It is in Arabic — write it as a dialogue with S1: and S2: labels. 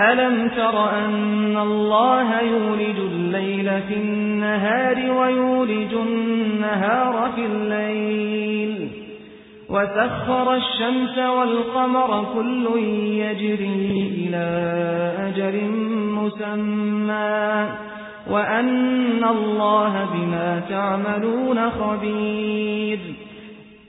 S1: ألم تر أن الله يولج الليل في النهار ويولج النهار في الليل وسخر الشمس والقمر كل يجري إلى أجل مسمى وأن الله بما تعملون خبير